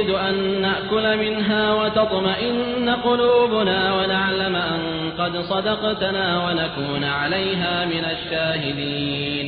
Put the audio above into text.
نريد أن نأكل منها وتطمئن قلوبنا ونعلم أن قد صدقتنا ونكون عليها من الشاهدين.